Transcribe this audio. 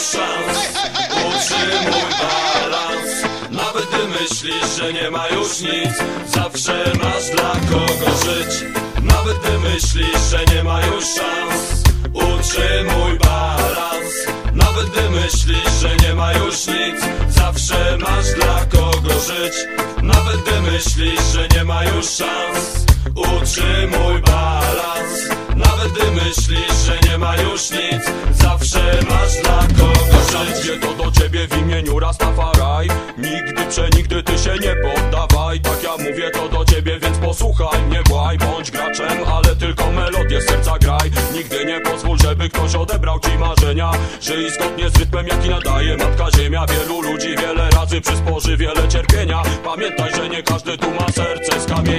szans. Utrzymuj balans. Nawet gdy myślisz, że nie ma już nic Zawsze masz dla kogo żyć. Nawet gdy myślisz, że nie ma już szans. Utrzymuj balans. Nawet gdy myślisz, że nie ma już nic Zawsze masz dla kogo żyć. Nawet gdy myślisz, że nie ma już szans. Utrzymuj balans. Nawet gdy myślisz, że nie ma już nic imieniu Rastafaraj Nigdy, przenigdy ty się nie poddawaj. Tak ja mówię to do ciebie, więc posłuchaj Nie błaj, bądź graczem, ale tylko melodię serca graj. Nigdy nie pozwól, żeby ktoś odebrał ci marzenia. Żyj zgodnie z rytmem, jaki nadaje Matka Ziemia. Wielu ludzi wiele razy przysporzy wiele cierpienia. Pamiętaj, że nie każdy tu ma serce z kamienia